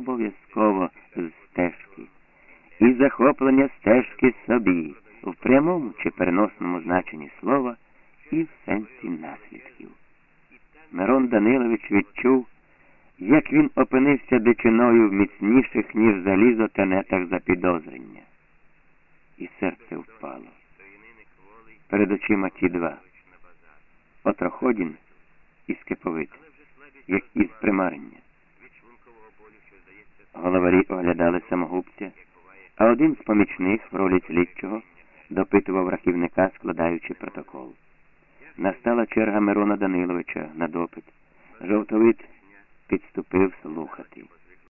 обов'язково з стежки. І захоплення стежки собі в прямому чи переносному значенні слова і в сенсі наслідків. Мирон Данилович відчув, як він опинився дичиною в міцніших, ніж залізо тенетах запідозрення. І серце впало. Перед очима ті два. Отроходін і Скиповит, як із примарення. Головарі оглядали самогубця, а один з помічних в ролі слідчого допитував рахівника, складаючи протокол. Настала черга Мирона Даниловича на допит. Жовтовит підступив слухати.